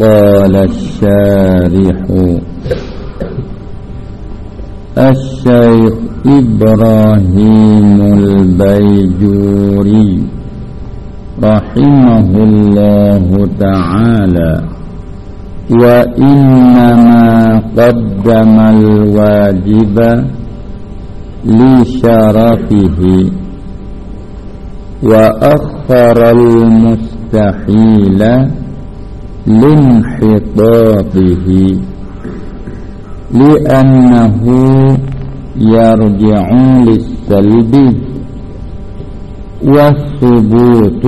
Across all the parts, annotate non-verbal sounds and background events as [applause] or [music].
قال الشارح الشيخ إبراهيم البيجوري رحمه الله تعالى وإنما قدم الواجب لشرفه وأخر المستحيل لانحطاطه لأنه يرجع للسلب والثبوت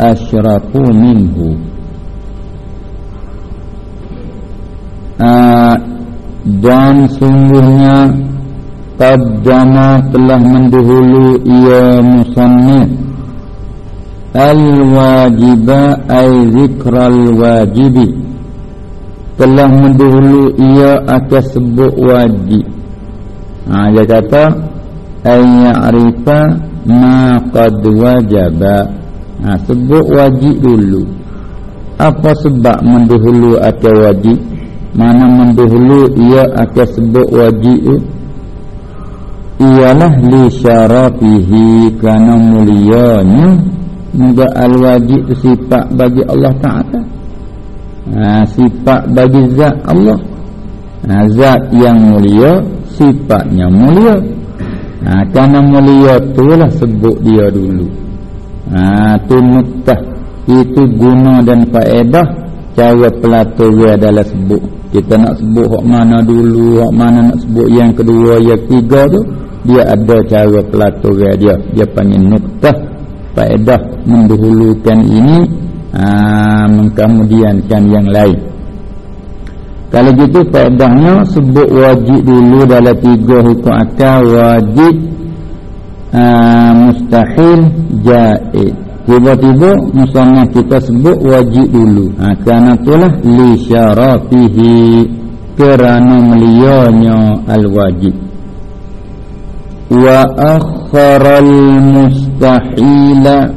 أشرف منه dan sungguhnya qaddama telah mendahulu ia musannif al-wajiba ay zikral wajibi. Telah mendahulu ia akan sebut wajib. Ha, dia kata ay ya'rifa ma qad wajaba. Ha, sebut wajib dulu. Apa sebab mendahulu akan wajib? Mana mendahulu ia akan sebut wajib ialah li syarafihi kana mulianya Moga al-wajib sifat bagi Allah Ta'ala. Ha, Sifat bagi zat Allah. Ha, Zat yang mulia Sifatnya mulia. Ha, Kerana mulia itulah sebut dia dulu. Ha, Itu nutah Itu guna dan faedah. Cara pelatur dia adalah sebut. Kita nak sebut hak mana dulu Hak mana nak sebut yang kedua Yang ketiga tu Dia ada cara pelatur dia. Dia panggil nutah faedah mendahulukan ini aa, mengkemudiankan yang lain. Kalau gitu faedahnya sebut wajib dulu dalam tiga hukum akal wajib aa, mustahil jaid. Tiba-tiba misalnya kita sebut wajib dulu. Ha, kerana itulah li syarafihi kerana melianya al-wajib akharal mustahila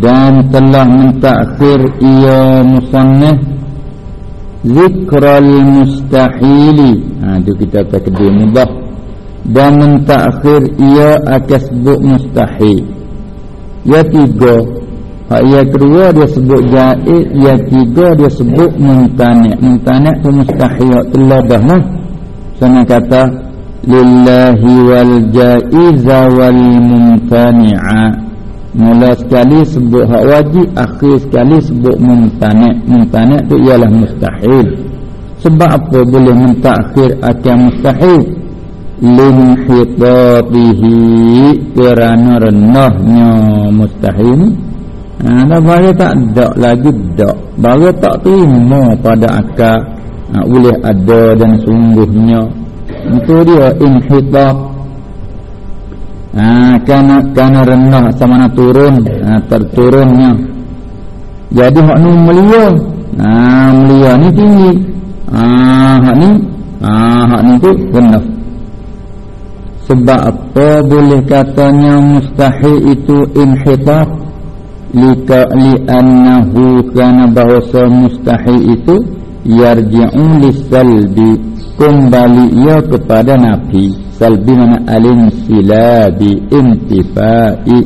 dan telah mentakhir ia musannif zikral mustahili ha itu kita takdir mubah. Dan mentakhir ia akan sebut mustahil. Ya tiga. Hak yang kedua dia sebut jaid yang tiga dia sebut mumtani mumtani tu mustahil telah dah lah. Sana kata lillahi wal jaiza wal mumtani'a. Mula sekali sebut hak wajib akhir sekali sebut mumtani' mumtani' tu ialah mustahil. Sebab apa boleh mentakhir akan mustahil? Lin hitatihi kerana renahnya mustahil ada bahawa tak? Ada lagi tak bahawa tak terima pada akal ha, boleh ada dan sungguhnya itu dia inhitab. Ha, Karena Karena rendah sama nak turun. Ha, Terturunnya. Jadi hak ni melia ha, Melia ni tinggi. Ha, Hak ni ha, Hak ni tu rendah Sebab apa boleh katanya Mustahil itu inhitab? Lika li'annahu Kerana bahasa mustahil itu Yarji'un lisalbi kembali ia kepada Nabi. Salbi mana? Alim silabi intifai.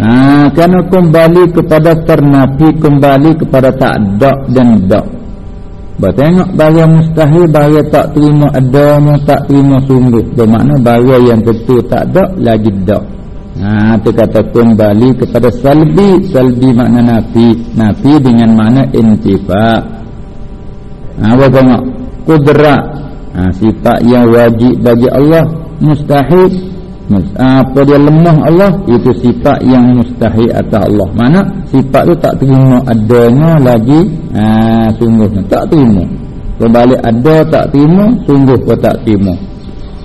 Ha, kerana kembali kepada ternapi kembali kepada tak ada dan dak bertengok bahawa mustahil bahawa tak terima adanya tak terima sungguh. Bermakna bahawa yang betul tak ada lagi dak ha, itu kata kembali kepada salbi. Salbi makna nafi nafi dengan makna intifa ha, bertengok kudrat. Ha, sifat yang wajib bagi Allah mustahil. Apa dia lemah Allah itu sifat yang mustahil atas Allah. Mana? Sifat tu tak terima adanya lagi. Ha, sungguh tak terima. Kembali ada tak terima sungguh pun tak terima.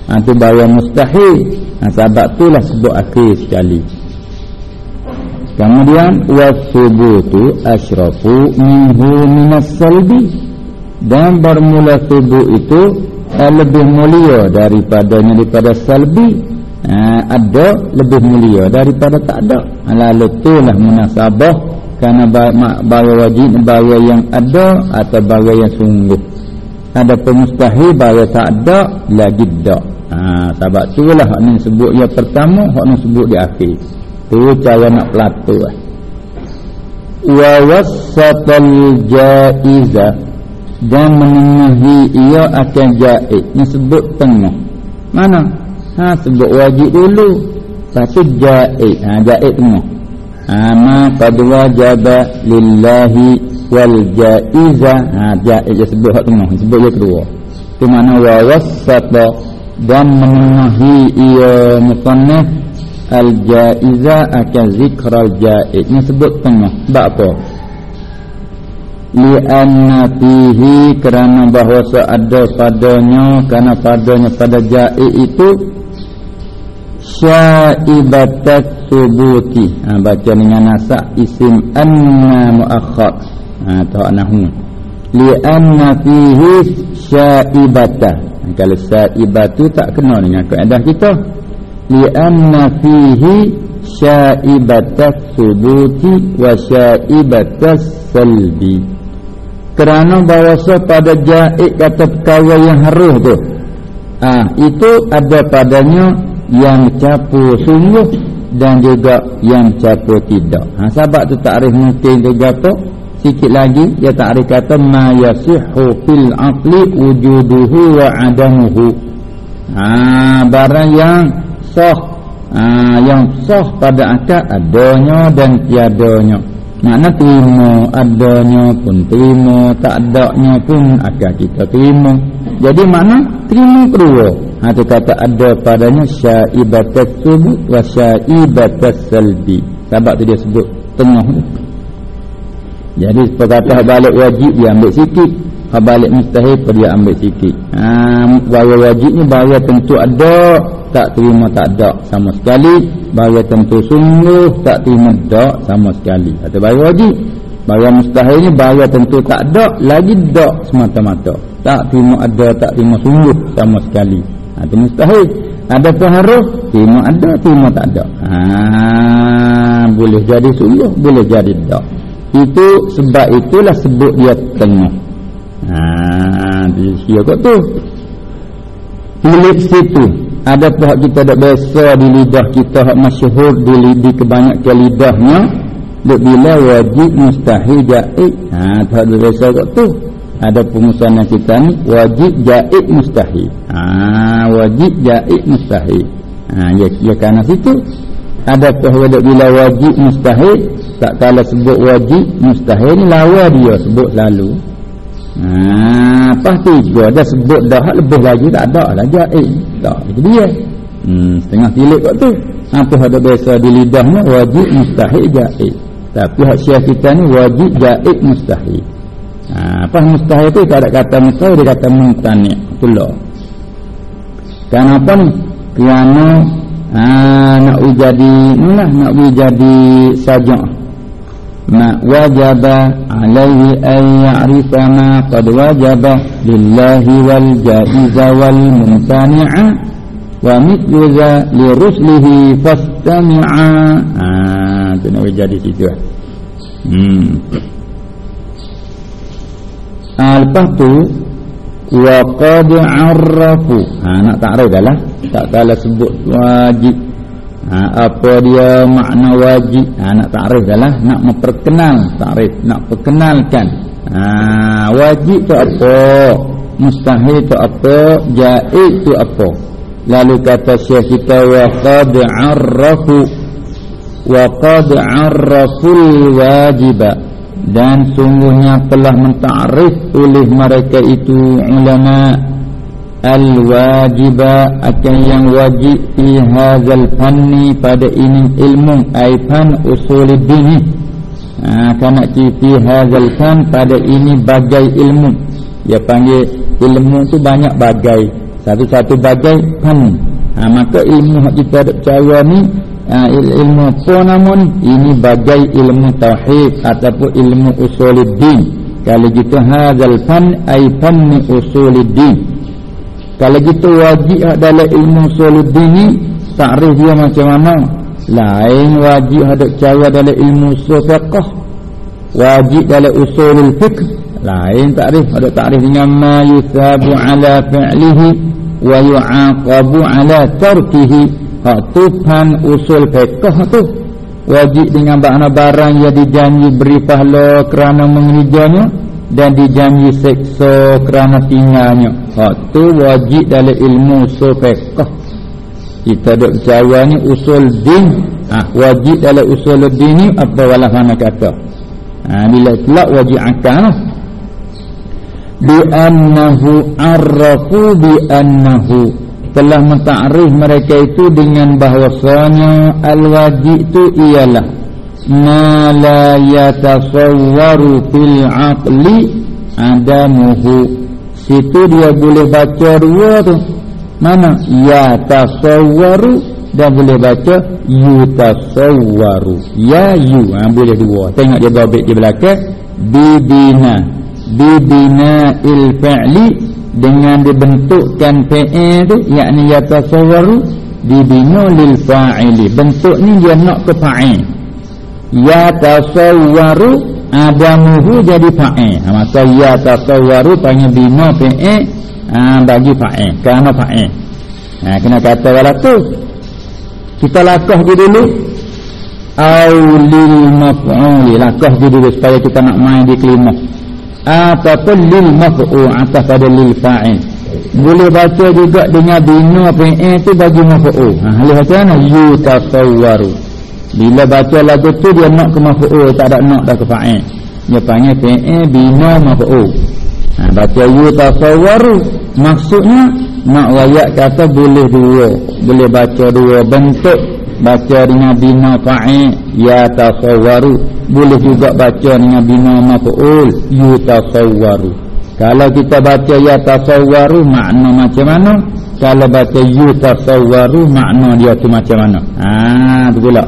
Ha, itu bahawa mustahil. Ha, sebab itulah sebut akhir sekali. Kemudian wasubutu asyrafu minhu minas salbi dan bermula subuh itu uh, lebih mulia daripadanya daripada salbi uh, ada lebih mulia daripada tak ada. Lalu itulah munasabah kerana barang wajib barang yang ada atau barang yang sungguh. Ada mustahil barang tak ada lagi tak. Ha, sebab tu lah hak ni sebut yang pertama hak ni sebut di akhir. Tu cara nak pelatu lah wa wassatal jaiza dan menengahi ia akan jaiz ni sebut tengah. Mana? Ha sebut wajib dulu. Lepas tu jaiz ha jaiz tengah. Ha ma qad wajaba lillahi wal jaiza. Ha jaiz dia sebut tengah. Sebut yang kedua. Tu mana wa wassata dan menengahi ia musannaf al jaiza akan zikral jaiz ni sebut tengah. Sebab apa li'anna fihi kerana bahawa ada padanya kerana padanya pada jaiz itu syaibatat subuti ha, baca dengan nasak isim anna muakhar ha, tak nahu li'anna fihi syaibatah kalau saibatu tak kena dengan kaedah kita. Lianna fihi syaibatas subuti wa syaibatas salbi kerana bahasa pada jaik kata perkara yang harus tu. Ah itu ada padanya yang capu sungguh dan juga yang capu tidak. Ha, sebab tu takrif mungkin juga apa sikit lagi dia takrif kata ma yasihhu fil aqli wujuduhu wa adamuhu. Ha barang yang sah. Ha, yang sah pada akal adanya dan tiadanya makna terima adanya pun terima tak adanya pun akal kita terima. Jadi makna terima kedua. Ha tu kata ada padanya syaibatat subut wa syaibatat salbi. Sebab tu dia sebut tengah jadi perkata balik wajib dia ambil sikit balik mustahil pun dia ambil sikit. Ha, bahawa wajib ni bahawa tentu ada tak terima tak ada sama sekali. Bahawa tentu sungguh tak terima tak sama sekali. Atau bahawa wajib bahawa mustahil ni bahawa tentu tak ada lagi tak semata-mata. Tak terima ada tak terima sungguh sama sekali. Itu mustahil. Ada pun harus terima ada terima tak ada. Ha, boleh jadi sungguh boleh jadi tak. Itu sebab itulah sebut dia tengah ha di sia kot tu. Milik situ. Ada pihak kita dak biasa di lidah kita hak masyhur di di kebanyakan lidahnya. Duk bila wajib mustahil jaiz ha tak ada biasa kot tu. Ada pengusaha kita ni wajib jaiz mustahil. Ha wajib jaiz mustahil. Ha ya, ya situ. Ada pihak bila wajib mustahil tak kala sebut wajib mustahil ni lawa dia sebut lalu ha pas tiga dah sebut dah lebih lagi tak ada lah. Jaib tak itu dia. Hmm setengah tilik kat tu. Apa ada biasa di lidah ni wajib mustahil jaib tapi hak syiah kita ni wajib jaib mustahil. Ha apa mustahil tu tak ada kata mustahil dia kata mutani itulah. Kenapa ni? Kerana ha, nak jadi nak jadi sajak ما وجب عليه أن يعرف ما قد وجب لله والجائز والممتنع ومثل ذا لرسله فاستمعا ah tu nak jadi situ hmm ah, lepas tu wa qad arrafu ha nak takrif lah tak kala sebut wajib ha, apa dia makna wajib? Ha, nak takrif adalah nak memperkenal takrif nak perkenalkan. Ha, wajib tu apa? Mustahil tu apa? Jaiz tu apa? Lalu kata syekh kita wa qad arrafu wa qad arraful wajiba. Dan sungguhnya telah mentakrif oleh mereka itu ulama al-wajiba akan yang wajib fi hadzal fanni pada ini ilmu ai fan usuluddin ha kana fi hadzal fan pada ini bagai ilmu. Dia panggil ilmu tu banyak bagai. Satu-satu bagai fan. Ha, maka ilmu yang kita percaya ni ha, ilmu apa nama ni? Ini bagai ilmu tauhid ataupun ilmu usuluddin kalau gitu hadzal fan ai fan usuluddin kalau kita wajib dalam ilmu soluddin ni Ta'rif dia macam mana? Lain wajib ada cara dalam ilmu fiqh wajib dalam usulul fiqh. Lain takrif ada takrif dengan ma yusabu ala fi'lihi wa yu'aqabu ala tarkihi. Hak tuhan usul fiqh tu. Wajib dengan makna barang yang dijanji beri pahala kerana mengerjanya dan dijanji seksa kerana tinggalnya. Hak tu wajib dalam ilmu usul fiqh. Kita dok jawab ni usul din. Ha, wajib dalam usul din ni apa wala mana kata? Ha, bila telak wajib akal lah. Arrafu bi annahu. Telah mentakrif mereka itu dengan bahwasanya al wajib itu ialah ma la yatasawwaru fil aqli adamuhu. Situ dia boleh baca dua tu. Mana? Ya tasawwaru dan boleh baca yutasawwaru. Ya yu. Ha, boleh dua. Tengok dia babit di belakang. Bibina. Bibina il fa'li dengan dibentukkan fi'il tu yakni yatasawwaru bibina lil fa'ili. Bentuk ni dia nak ke fa'il yatasawwaru adamuhu jadi fa'il. Ha, maka yatasawwaru panggil bina fi'il ha, bagi fa'il kerana fa'il. Ha, kena kata walaupun kita lakah je dulu aulil maf'uli lakah je dulu supaya kita nak main di kelima ataupun lil maf'ul atas pada lil fa'il. Boleh baca juga dengan bina fi'il tu bagi maf'ul ha halih macam mana? Yutasawwaru bila baca lagu tu dia nak ke maf'ul tak ada nak dah ke fa'il. Dia panggil fi'il bina maf'ul ha baca yutasawwaru maksudnya nak wayak kata boleh dua. Boleh baca dua bentuk. Baca dengan bina fa'i ya tasawwaru boleh juga baca dengan bina maf'ul yutasawwaru kalau kita baca ya tasawwaru makna macam mana? Kalau baca yutasawwaru makna dia tu macam mana? Ha tu pula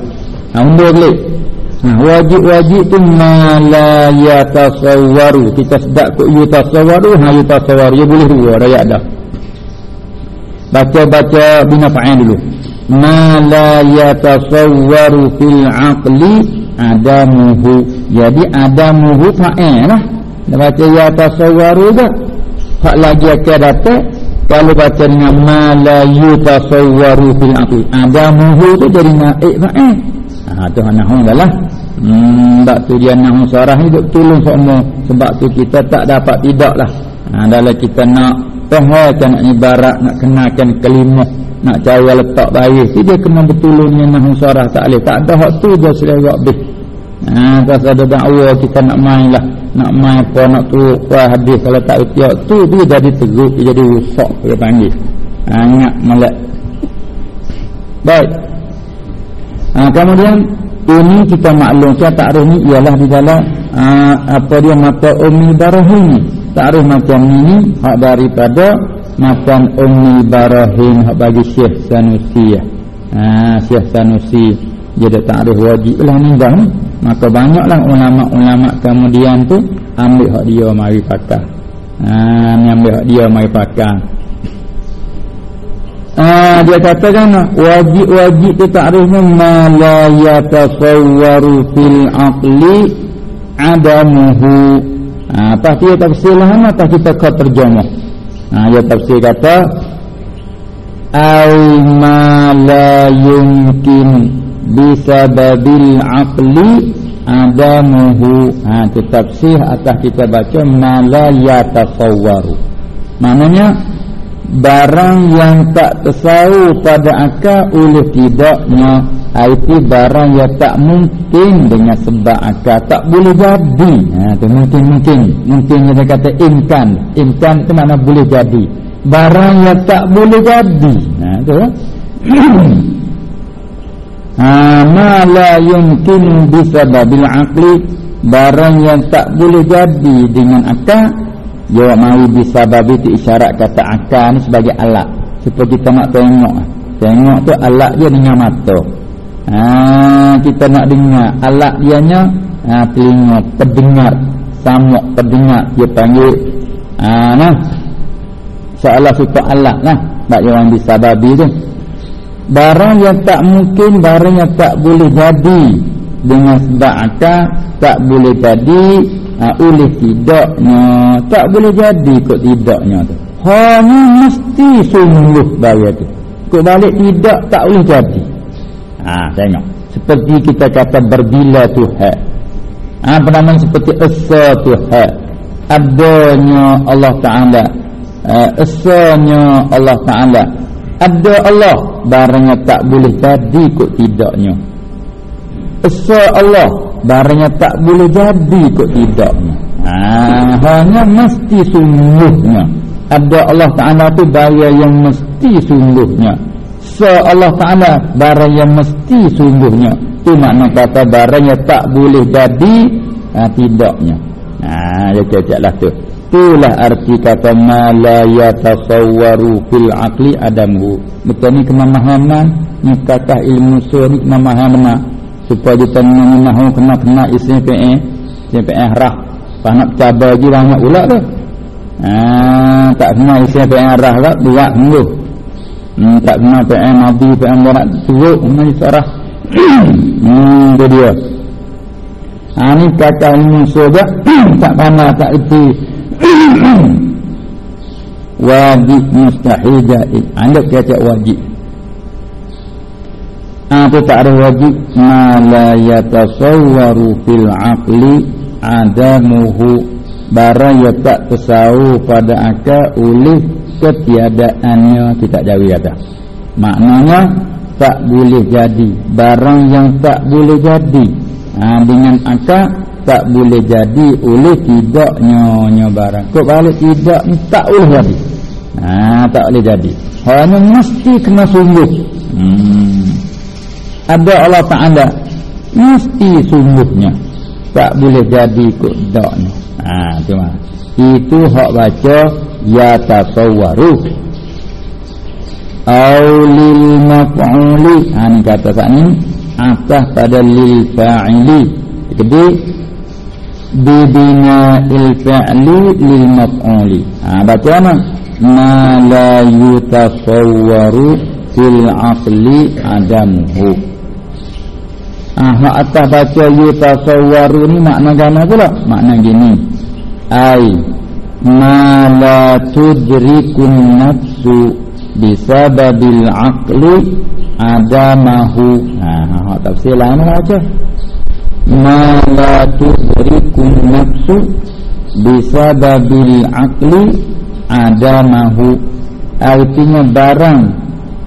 ha undur boleh. Ha wajib-wajib tu mala ya tasawwaru kita sedap kok yutasawwaru ha yutasawwaru. Dia boleh dua dah dah. Baca-baca bina fa'il dulu. Ma la yatasawwaru fil aqli adamuhu. Jadi adamuhu fa'il lah. Dia baca yatasawwaru dah hak lagi akan dapat kalau baca dengan ma la yatasawwaru fil aqli. Adamuhu tu jadi naik fa'il ha tu nahu adalah hmm tak tu dia nahu sarah ni tolong semua sebab tu kita tak dapat tidak lah ha, dalam kita nak Tahakan nak ibarat nak kenakan kelima nak cara letak baik dia kena betulunnya nahu sarah tak boleh. Tak ada hak tu je selera habis ha pas ada dakwa kita nak main lah. Nak main apa nak tu kuah hadis kalau tak utiak tu tu jadi teruk jadi rusak dia panggil. Ha ingat melek baik ha, kemudian ini kita maklum saya takrif ni ialah di dalam ha, apa dia mata umi darah ini takrif macam ini hak daripada macam Ummi Barahin hak bagi Syekh Sanusi. Ya. Ha Syekh Sanusi dia takrif wajib lah ni dah maka banyaklah ulama-ulama kemudian tu ambil hak dia mari pakai. Ha ambil hak dia mari pakai Ah dia katakan wajib-wajib tu takrifnya ma la yatasawwaru fil aqli adamuhu. Dia tafsir lah Atas kita kau terjemah. Ha, Dia tafsir kata Ay ma la yumkin Bisababil aqli Adamuhu. Ha, Itu tafsir atas kita baca Ma la yatasawwaru. Maknanya Barang yang tak tersahu pada akal oleh tidaknya itu barang yang tak mungkin dengan sebab akal. Tak boleh jadi. Ha tu mungkin mungkin. Mungkin kita kata imkan. Imkan itu mana boleh jadi? Barang yang tak boleh jadi. Ha tu. [clears throat] Ha ma la yumkin bisababil aqli. Barang yang tak boleh jadi dengan akal dia mau bisababi itu isyarat kata akal ni sebagai alat supaya kita nak tengok. Tengok tu alat dia dengan mata. Ha, kita nak dengar. Alat dianya ha, telinga terdengar. Samuk terdengar dia panggil. Ha, nah. Seolah suka alat lah. Tak orang bisa babi tu. Barang yang tak mungkin barang yang tak boleh jadi. Dengan sebab akal tak boleh jadi ha, oleh tidaknya tak boleh jadi kok tidaknya tu. Hanya mesti sungguh bayar tu. Kok balik tidak tak boleh jadi. Ha, tengok. Seperti kita kata berbila Tuhan ha, apa seperti esa Tuhan adanya Allah Ta'ala. Esanya Allah Ta'ala. Ada Allah barangnya tak boleh jadi kok tidaknya esa Allah. Barangnya tak boleh jadi kok tidaknya ha, hanya mesti sungguhnya. Ada Allah Ta'ala tu bayar yang mesti sungguhnya. Se Allah Ta'ala barang yang mesti sungguhnya. Tu makna kata barangnya tak boleh jadi ha, tidaknya. Ha, dia cakap lah tu. Itulah arti kata ma la yatasawwaru fil aqli adamu. Betul ni kemahaman ni kata ilmu sur ni kemahaman supaya kita mengenal kena kena isi PE isi PE rah pas nak cabar lagi banyak pula tu. Ha, tak kena isi PE rah lah buat dulu hmm, tak kena PE nabi PE murat turut mana sarah [coughs] hmm, itu dia. Ha, ni kata ilmu sur [coughs] tak pandai tak itu [coughs] wajib mustahil jahil. Anda kata wajib apa tak ada wajib ma la yatasawwaru fil aqli adamuhu barang yang tak tersau pada akal oleh ketiadaannya tidak jauh kata maknanya tak boleh jadi barang yang tak boleh jadi ha, dengan akal tak boleh jadi oleh tidaknya nya barang. Kok balik tidak tak boleh jadi. Ha tak boleh jadi. Hanya mesti kena sungguh. Hmm. Ada Allah Taala mesti sungguhnya. Tak boleh jadi kok tidaknya. Ha cuma itu hak baca ya tasawwaru. Aulil maf'uli. Ha ni kata saat ni atas pada lil fa'ili. Jadi bibina il-fi'li lil-maf'uli ha, baca mana ma la yutasawwaru fil aqli adamuhu ah ha, atas baca yutasawwaru ni makna gana pula. Makna gini. Ai ma la tudrikun nafsu bisababil aqli adamahu. Ha ha tafsir lain baca. Ma la tudrikun nafsu bisababil aqli adamahu. Artinya barang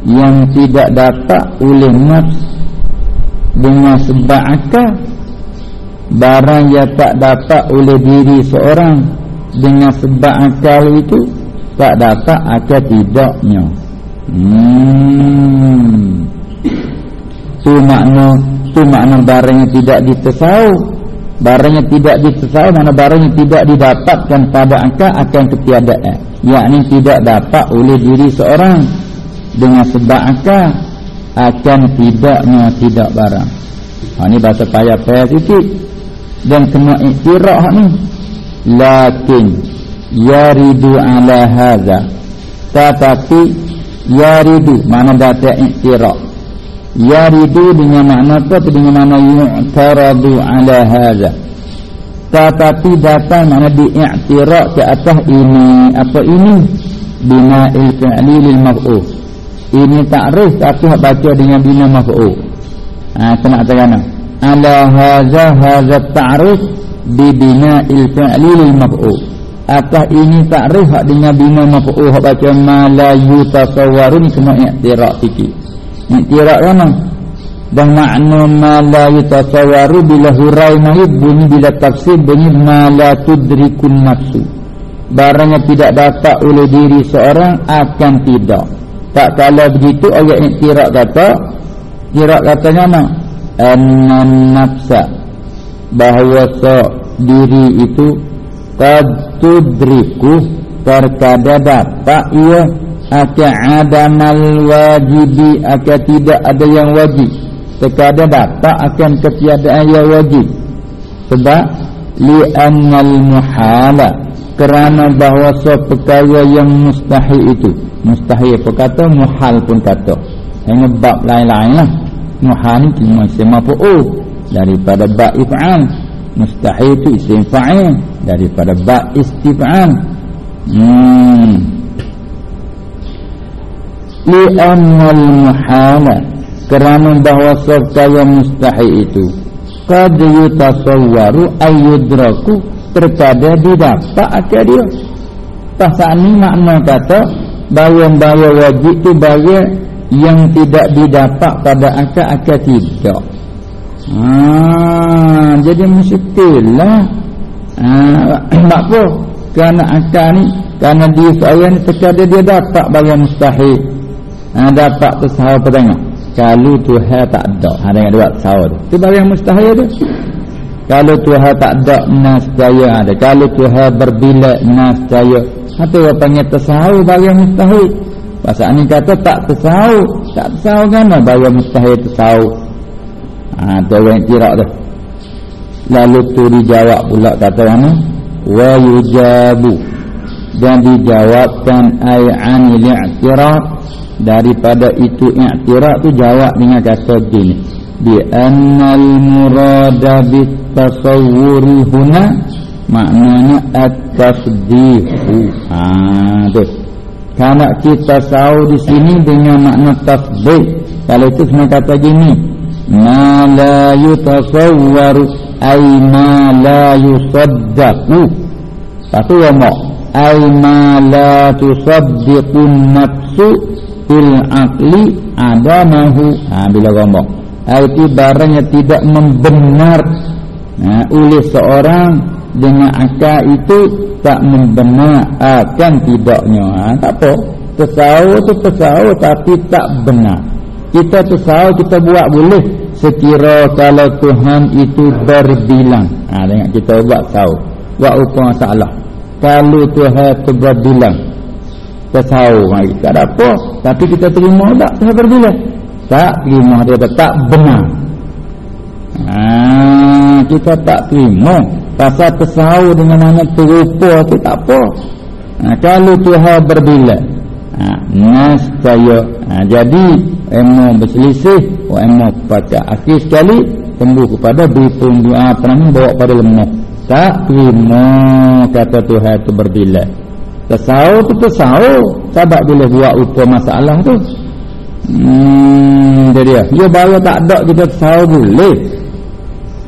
yang tidak dapat oleh nafs dengan sebab akal barang yang tak dapat oleh diri seorang dengan sebab akal itu tak dapat akal tidaknya. Hmm. Tu makna itu makna barang yang tidak ditesau barang yang tidak ditesau mana barang yang tidak didapatkan pada angka akan ketiadaan. Yakni tidak dapat oleh diri seorang. Dengan sebab angka akan tidaknya tidak barang. Ha, ini bahasa payah payah sikit. Dan kena iktirah ni. Lakin yaridu ala haza. Tetapi yaridu mana data iktirah. Yaridu dengan makna apa dengan makna yu'taradu ala hadha tetapi datang makna diiktiraf ke atas ini. Apa ini? Bina il-fi'li lil maf'ul ini ta'rif tapi hak baca dengan bina maf'ul. Ha kena katakan ala hadha hadha ta'rif bi bina il-fi'li lil maf'ul. Atas ini ta'rif hak dengan bina maf'ul? Hak baca ma la yutasawwaru ni kena iktiraf sikit. Iktirak kan Dan makna ma la yutasawwaru bila hurai mahid bunyi bila tafsir bunyi ma la tudrikun nafsu. Barang yang tidak dapat oleh diri seorang akan tidak. Tak kala begitu ayat iktirak kata iktirak katanya mana? Annan nafsa. Bahawa diri itu qad tudriku terkadang dapat ia akan adamal wajibi akan tidak ada yang wajib. Terkadang dapat akan ketiadaan yang wajib. Sebab li'annal muhala kerana bahawa perkara yang mustahil itu. Mustahil apa kata? Muhal pun kata. Hanya bab lain-lain lah. Muhal cuma sema oh daripada ba if'al. Mustahil itu isim fa'il daripada ba istif'al. Hmm. Li'annal muhala kerana bahawa serta mustahil itu qad yutasawwaru ayyudraku terkadang didapat akal dia. Pasal ni makna kata bayang-bayang wajib tu bayang yang tidak didapat pada akal-akal tidak. Ah, jadi mestilah ah, [coughs] apa? Kerana akal ni kerana dia saya ni terkadang dia dapat bayang mustahil. Ah, dapat tu sahabat tengok kalau Tuhan tak ada. Ha dengan dua sahur tu. Yang mustahil tu kalau Tuhan tak ada nascaya ada. Kalau Tuhan atau ha, apa panggil tersahur baru yang mustahil. Pasal ni kata tak tersahur tak tersahur kan? Yang mustahil tersahur ha, tu orang kira tu. Lalu tu dijawab pula kata mana? Wa yujabu. Dan dijawabkan ay'anil i'tiraf daripada itu i'tiraf tu jawab dengan kata gini. Bi annal murada bit tasawwuri huna maknanya at-tasdihu ha tu. Kalau kita tahu di sini dengan makna tasdih kalau itu semua kata gini ma la yutasawwaru ay ma la yusaddaqu satu mak ay ma la tusaddiqun nafsu fil akli adamahu. Ha, bila ngomong itu barangnya tidak membenar ha, oleh seorang dengan akal itu tak membenar akan tidaknya. Ha, tak apa. Tersahur tu tersahur tapi tak benar. Kita tersahur kita buat boleh. Sekira kalau Tuhan itu berbilang. Ha, tengok kita buat tahu buat upah masalah. Kalau Tuhan itu berbilang tersahur mari tak ada apa. Tapi kita terima tak tak berbila tak terima. Dia tak benar. Ha, kita tak terima. Pasal tersahur dengan mana terupa tu tak apa. Ha, kalau Tuhan berbila ha, nas saya ha, jadi emo berselisih oh, emo baca. Akhir sekali tembus kepada berhitung doa namanya bawa pada lemah. Tak terima kata Tuhan itu berbila Tersahur tu tersahur Sebab boleh buat upah masalah tu. Hmm Dia dia. Dia baru tak ada kita tersahur boleh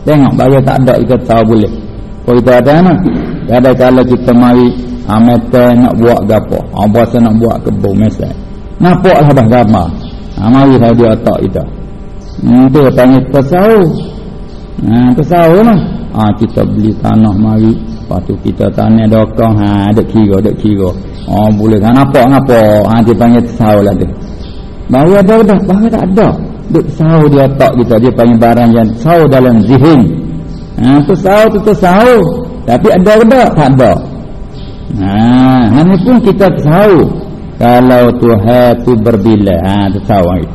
Tengok baru tak ada kita tersahur boleh. Kalau kita ada mana Kadang-kadang kita mari Amete nak buat gapo Apa? Saya nak buat kebun mesej Nampak lah dah gambar. Ha, Mari saya dia otak kita. Hmm tu tanya tersahur Ha tersahur lah. Ha, Kita beli tanah mari. Lepas tu kita tanya dokong. Ha ada kira ada kira. Oh boleh. Kan apa apa ha dia panggil tasawuf lah tu. Baru ada dah, baru tak ada. Duk tasawuf dia tak kita dia panggil barang yang tasawuf dalam zihin. Ha tasawuf tu tasawuf. Tapi ada ke tak? Tak ada. Ha hanya pun kita tasawuf. Kalau Tuhan tu berbila ha lagi.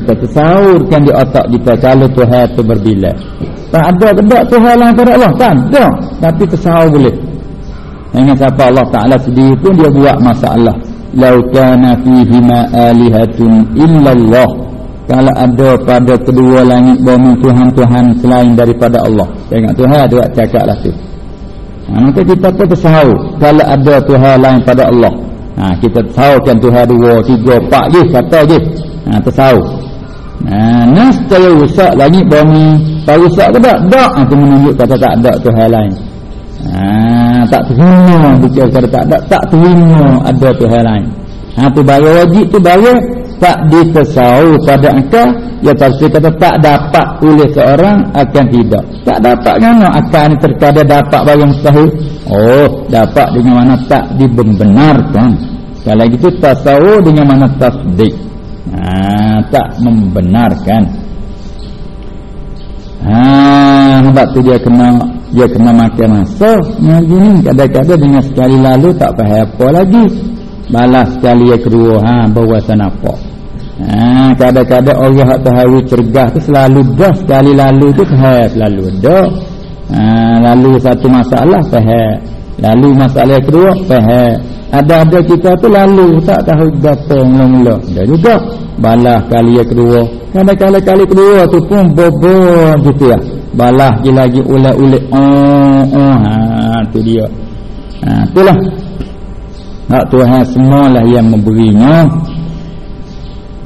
Kita tasawurkan di otak kita kalau Tuhan tu berbila. Tak ada kedak Tuhan lain pada Allah. Tak ada. Tapi tersahau boleh. Dengan siapa Allah Ta'ala sendiri pun dia buat masalah. Lau kana fihi ma'alihatun illallah. Kalau ada pada kedua langit bumi Tuhan-Tuhan selain daripada Allah. Tengok Tuhan dia cakap lah tu. Ha, maka kita pun tersahau. Kalau ada Tuhan lain pada Allah. Ha, kita tersahaukan Tuhan dua, tiga, empat je. Kata je. Ha, tersahau. Ha, nas saya rusak langit bumi tak rusak ke tak? tak itu menunjuk kata tak ada Tuhan lain ha, tak terima bicara kata tak ada tak terima ada Tuhan lain ha, tu bayar wajib tu bayar tak ditesau pada akal ya pasti kata tak dapat oleh seorang akan tidak. Tak dapat kan akal ni terkadang dapat bayar mustahil oh dapat dengan mana tak dibenarkan. Kalau gitu tasawur dengan mana tasdik. Ha, tak membenarkan. Ha, sebab tu dia kena dia kena makan masa. Ngaji ni kadang-kadang dengan sekali lalu tak faham apa lagi. Balas sekali yang kedua ha, berwasa nampak ha, kadang-kadang orang yang tahu cergah tu selalu dah sekali lalu tu faham selalu dah ha, lalu satu masalah faham lalu masalah kedua faham ada-ada kita tu lalu tak tahu berapa mula-mula. Ada juga balah kali yang kedua. Kadang-kadang kali kedua tu pun bobo gitu ya balah je lagi ulat-ulat oh oh ha tu dia. Ha itulah. Hak Tuhan semualah yang memberinya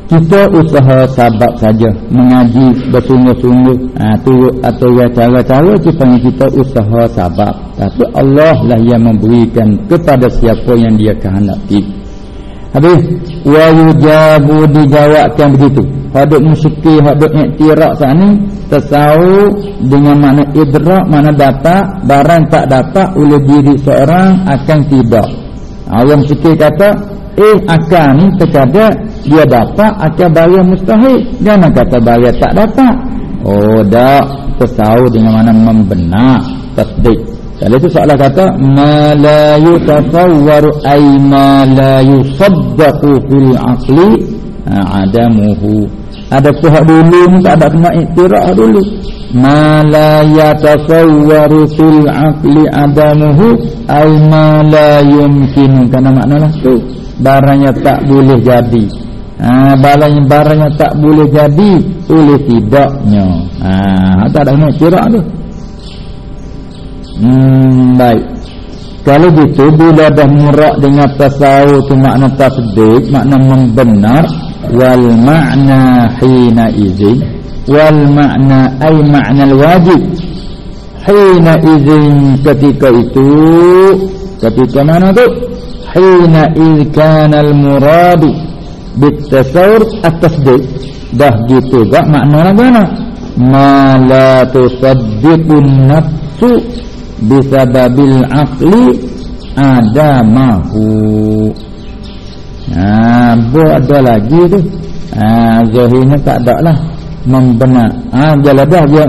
kita usaha sabab saja mengaji bersungguh-sungguh. Ha, atau ya cara-cara kita kita usaha sabab tapi Allah lah yang memberikan kepada siapa yang dia kehendaki. Habis wa yujabu dijawabkan begitu. Hadut musyki hadut iktirak saat ni tersau dengan makna idrak mana dapat barang tak dapat oleh diri seorang akan tidak. Allah musyki kata eh akan ni terkadang dia dapat akan barang mustahil. Jangan kata barang tak dapat. Oh dah tersau dengan mana membenar tasdik. Kalau itu seolah kata ma la yutasawwaru ay ma la yusaddaqu fil aqli? Ha, adamuhu. Ada pihak dulu tak ada kena iktiraf dulu. Ma la yatasawwaru fil aqli adamuhu. Ay ma la yumkin kana maknalah tu barangnya tak boleh jadi. Ha, barangnya barangnya tak boleh jadi oleh tidaknya. Ha, tak ada nak cirak tu. Hmm, baik. Kalau gitu bila dah murak dengan tasawuf tu makna tasdik makna membenar wal makna hina izin wal makna ay makna wajib. Hina izin ketika itu ketika mana tu hina idh kana al-muradu bitasawur at-tasdiq dah gitu gak makna mana ma la tusaddiqun nafsu bisababil aqli adamahu ha bo ada lagi tu. ha zahirnya tak ada lah. Membenar ha jalan dah dia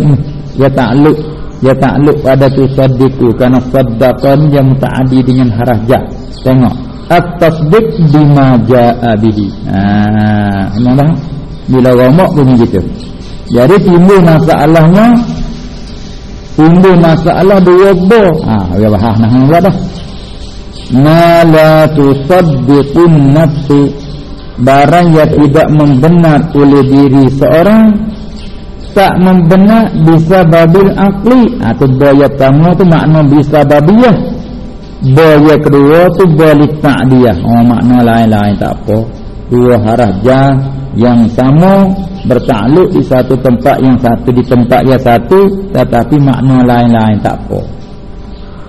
dia takluk dia takluk pada tusaddiqu kerana saddaqan yang mutaaddi dengan harajah Tengok. At-tasdik bima ja'a bihi. Haa Memang dah Bila romak pun gitu. Jadi timbul masalahnya Timbul masalah bo Haa Ya bahas nak buat dah. Ma la tusaddikun nafsu Barang yang tidak membenar oleh diri seorang Tak membenar bisa babil akli. Atau bayat tamu tu makna bisa babiyah Boya kedua tu balik ta'diyah Oh makna lain-lain tak apa. Dua harajah yang sama Bertakluk di satu tempat yang satu Di tempat yang satu Tetapi makna lain-lain tak apa.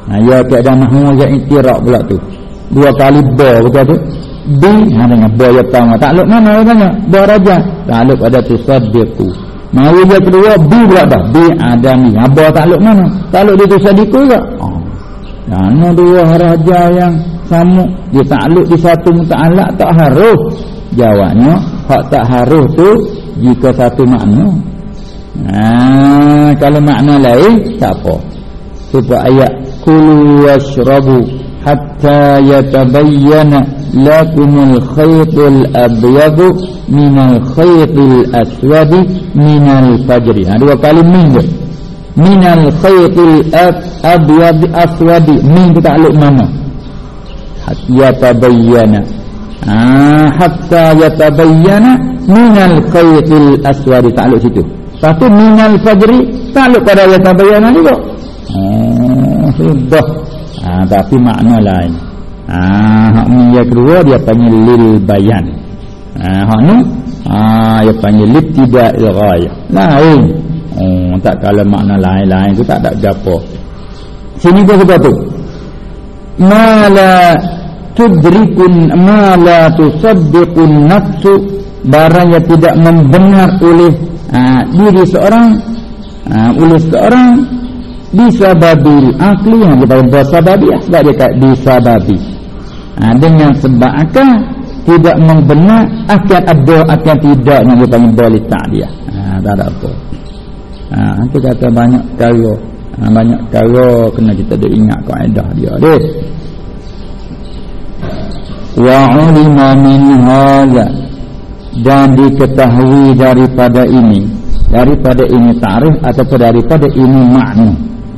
Nah, ya tiada mahu yang iktirak pula tu. Dua kali bo betul tu? Di, ha, dengan bo yang pertama. Takluk mana tanya? Bo raja Takluk pada tu sadiku. Mahu yang kedua Bi pula dah. Bi adami. Ha, Bo takluk mana? Takluk dia tu sadiku ke Kerana dua raja yang sama? Dia takluk di satu muta'alak tak harus. Jawabnya Hak tak harus tu Jika satu makna. Nah, Kalau makna lain Tak apa. Sebab ayat Kulu washrabu Hatta yatabayyana Lakumul khaytul abyadu Minal khaytul aswadi Minal fajri. Ha, Dua kali minggu minal khaytil abyad aswadi min ta'alluq mana hatta tabayyana ah hatta yatabayyana minal khaytil aswadi ta'alluq situ. Satu minal fajri ta'alluq pada yatabayyana juga. Oh sudah. Ah tapi makna lain. Ah hak min yang kedua dia panggil lil bayan. Ah hak ni ah dia panggil tidak ghayah lain Hmm, tak kalau makna lain-lain tu tak ada gapo. Sini dia kata tu. Mala tudrikun mala tusaddiqun nafsu. Barang yang tidak membenar oleh ha, diri seorang ha, oleh seorang bisa babil akli. Yang kita bahasa babi ya, sebab dia kata bisa babi. Ha, dengan sebab akan tidak membenar akan ada akan tidak. Yang kita panggil boleh tak dia. Ha, tak ada apa Ha itu kata banyak perkara. Ha, banyak perkara kena kita dah ingat kaedah dia. Wa ulima min hadza dan diketahui daripada ini. Daripada ini tarikh ataupun daripada ini makna.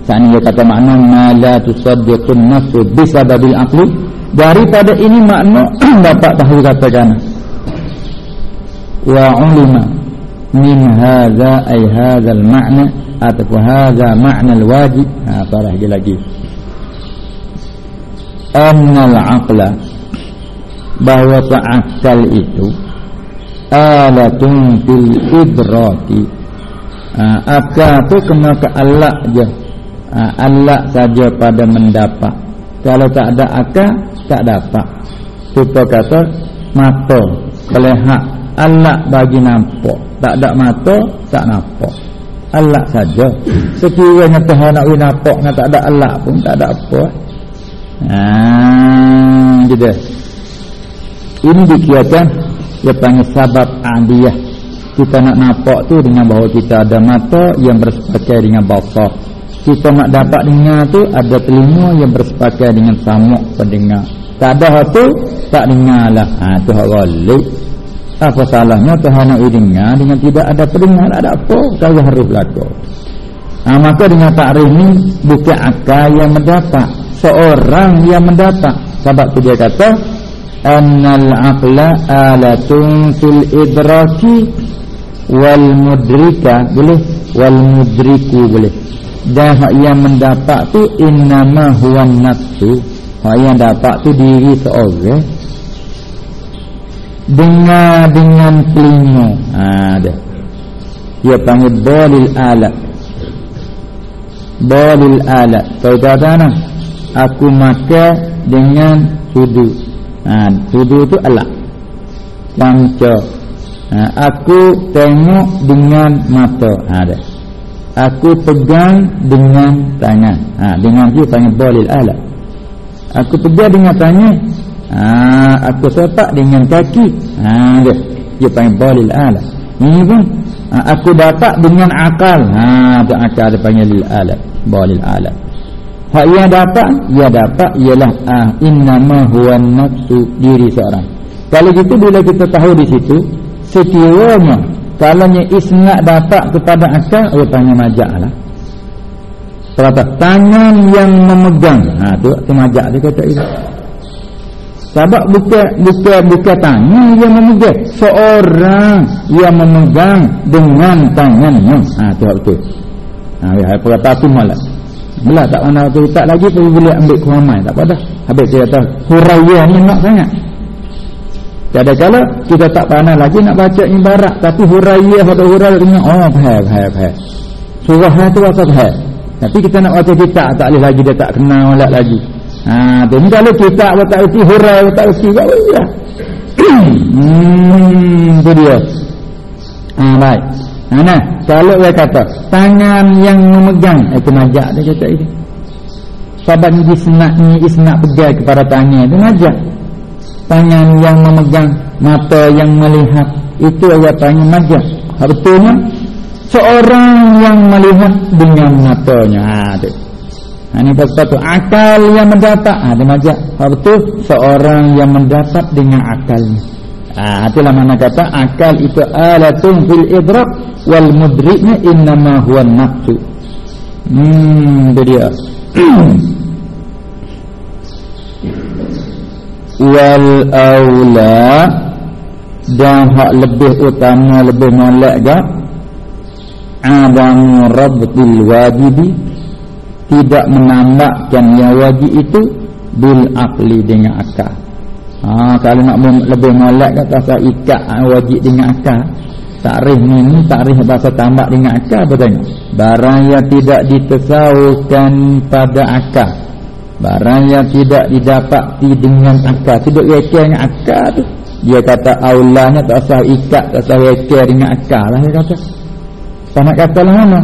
Saat dia kata makna ma la tusaddiqun nafsu bisababil aqli. Daripada ini makna [clears throat] dapat tahu katakan. Wa ulima min hadza ay hadza al-ma'na ataupun hadza makna al-wajib. Ha parah dia lagi. Annal aqla bahawa akal itu alatun fil idraki. Ha, akal tu? Kena ke Allah je. Ha, Allah saja pada mendapat. Kalau tak ada akal tak dapat. Kita kata mata kelihak Allah bagi nampak tak ada mata tak nampak Allah saja sekiranya Tuhan nak nampak tak ada Allah pun tak ada apa Ah, gitu. Ini dikirakan dia panggil sabab adiyah. Kita nak nampak tu dengan bahawa kita ada mata yang bersepakai dengan basar. Kita nak dapat dengar tu ada telinga yang bersepakai dengan samuk pendengar. Tak ada tu tak dengar lah. Ha, tu hak galik. Apa salahnya Tuhan nak dengar dengan tidak ada pendengar ada apa? Kalau harus berlaku. Ha, maka dengan takrif ni bukan akal yang mendapat seorang yang mendapat. Sebab dia kata annal aqla alatun fil idraki wal mudrika. Boleh? Wal mudriku boleh. Dan hak yang mendapat tu innama huwa nafsu. Hak yang dapat tu diri seorang dengar dengan telinga. Ha, ada. Dia panggil balil alat balil alat tahu tak tahu aku makan dengan sudu ha, sudu tu alat panca. Ha, aku tengok dengan mata. Ha, ada. Aku pegang dengan tangan. Ha, dengan dia panggil bolil alat aku pegang dengan tangan ha, aku sepak dengan kaki? Ha, ada dia panggil bolil alat ini pun ha, aku dapat dengan akal. Ha, tu akal dia panggil alat bolil alat Hak yang dapat, ia dapat ialah ah innama huwa nafsu diri seorang. Kalau gitu bila kita tahu di situ, sekiranya kalanya isnad dapat kepada akal, oh tanya majak lah. Terata tangan yang memegang, ha tu majak dia kata itu. Sebab bukan bukan bukan tangan yang memegang, seorang yang memegang dengan tangannya. Ha tu betul. Ha ya apa kata tu malah. Belah tak mana tu tak lagi tu boleh ambil kuamai tak apa dah. Habis dia kata huraya ni nak sangat. Jadi kalau kita tak pandai lagi nak baca ibarat tapi huraya pada huraya dengan oh faham faham faham. Surah tu apa faham. Tapi kita nak baca kitab tak boleh lagi dia tak kenal lah lagi. Ha ni kalau kita baca erti huraya tak erti tak boleh lah. [coughs] hmm tu dia. Ha baik. Ha, nah, kalau dia kata tangan yang memegang itu majak dia kata itu. Sebab ni isnak ni isnak pegang kepada tangan itu majak. Tangan yang memegang, mata yang melihat itu dia tanya majak. Ha, betulnya seorang yang melihat dengan matanya. Ha tu. Ha ni satu akal yang mendapat. Ha majak. Ha, betul seorang yang mendapat dengan akalnya. Ah itulah mana kata akal itu alatun fil idrak wal mudriknya innama huwa nafsu. Hmm itu dia. [clears throat] wal aula dan hak lebih utama lebih molek gak adam rabbil wajibi tidak menambahkan yang wajib itu bil aqli dengan akal Ha, kalau nak lebih molek kata pasal ikat ha, wajib dengan akal. Takrif ni ni takrif bahasa tambah dengan akal bertanya. Barang yang tidak ditasawufkan pada akal. Barang yang tidak didapati dengan akal. Tidak yakin dengan akal tu. Dia kata aulanya tak usah ikat, tak usah yakin dengan akal lah dia kata. Tak nak kata lah mana?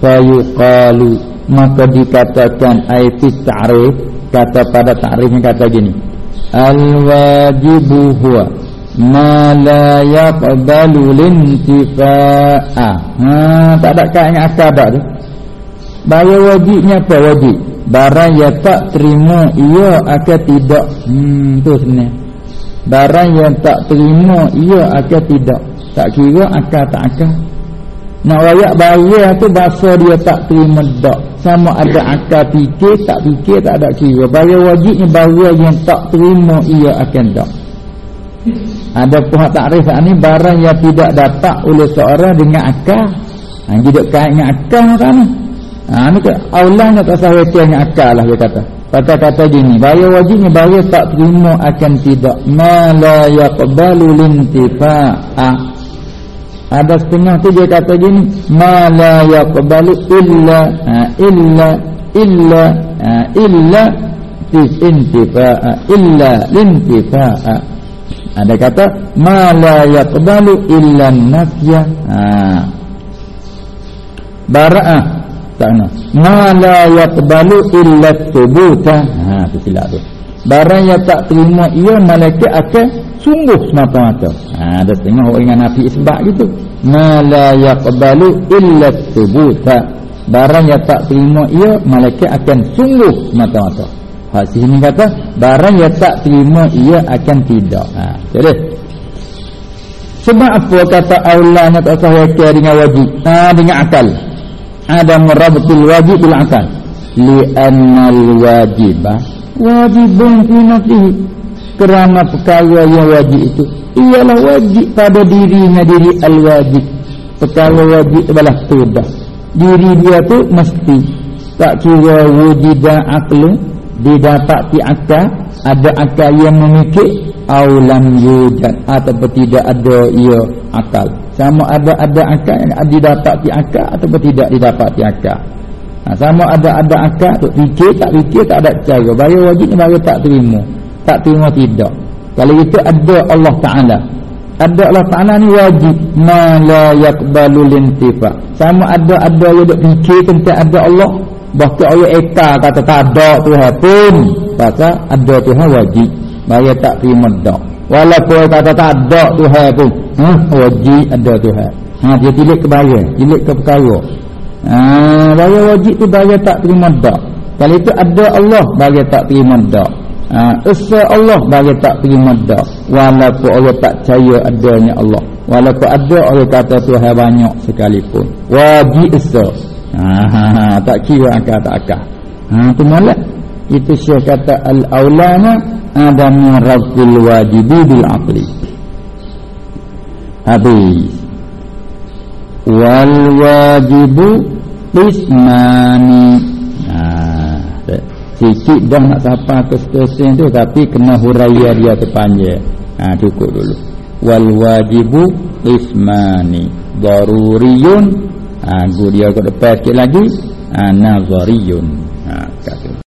Fayuqalu maka dikatakan aitis ta'rif kata pada ta'rifnya kata gini Al-wajibu huwa ma la yaqbalu lintifa'a. Ha, tak ada kaitnya akal dak tu. Bayar wajibnya apa wajib? Barang yang tak terima ia akan tidak. Hmm tu sebenarnya. Barang yang tak terima ia akan tidak. Tak kira akal tak akal. Nak rakyat bayar tu bahasa dia tak terima dak. Sama ada akal fikir tak fikir tak ada kira. Bayar wajibnya bahawa yang tak terima ia akan dak. Ada pihak takrif ni barang yang tidak dapat oleh seorang dengan akal. ha, dia kait dengan akal kan ha, ni ke aulanya tak sah dengan akal lah dia kata kata-kata gini bahaya wajibnya bahaya tak terima akan tidak ma la yaqbalu lintifa'a ada setengah tu dia kata gini ma la yaqbalu illa ha, illa illa ha, illa intifa'a illa lintifa'a. Ada kata ma la yaqbalu illa nafya ha. Bara'a tak nak ma la yaqbalu illa thubuta. Ha tu silap tu barang yang tak terima ia malaikat akan sungguh semata-mata ha ada tengok orang dengan nafi sebab gitu ma la yaqbalu illa thubuta barang yang tak terima ia malaikat akan sungguh semata-mata Ha sini kata barang yang tak terima ia akan tidak. Ha jadi sebab apa kata Allah nak tak sah dengan wajib? Ha dengan akal. Ada merabtul wajib bil akal. Li annal wajibah wajibun fi nafsihi. Kerana perkara yang wajib itu ialah wajib pada dirinya diri al-wajib. Perkara wajib adalah sudah. Diri dia tu mesti tak kira wujidah aklu didapati akal ada akal yang memikir aulam yujad ataupun tidak ada ia akal sama ada ada akal yang didapati akal ataupun tidak didapati akal ha, sama ada ada akal tu fikir tak fikir tak ada cara. Bayar wajib ni bayar tak terima. Tak terima tidak. Kalau itu ada Allah Ta'ala. Ada Allah Ta'ala ni wajib. Ma la yakbalu lintifa. Sama ada ada yang duk fikir tentang ada Allah Bahkan ayat eka kata tak ada Tuhan pun. Kata ada Tuhan wajib. Bayar tak terima tak. Walaupun kata tak ada Tuhan pun. Ha? Wajib ada Tuhan. Ha, Dia tilik ke bayar? Tilik ke perkara ha, Bayar wajib tu bayar tak terima tak Kalau itu ada Allah Bayar tak terima tak ha, Esa Allah bayar tak terima tak Walaupun Allah tak percaya adanya Allah Walaupun ada orang kata Tuhan banyak sekalipun Wajib esa Ha, tak kira akal tak akal. Ha tu molek. Itu syekh kata al-aulana ada min rabbul wajibi bil aqli. Habis. Wal wajibu ismani. Ha sikit dah nak sapa ke stesen tu tapi kena huraya dia terpanjang. Ha cukup dulu. Wal wajibu ismani daruriyun ha, dia ke depan sikit lagi ha, nazariyun ha, kata